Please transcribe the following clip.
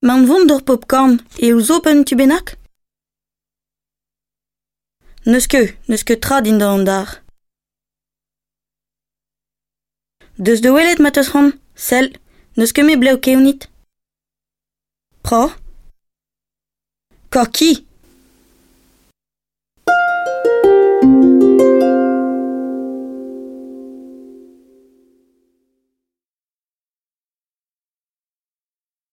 Man vont d'ur popcorn, e ouz open tu bennak? Neus ket, neus ket tra din da an dar. Deus de welet ma teus ran, sel, neus ket me bleu keunit. Pro Kor ki?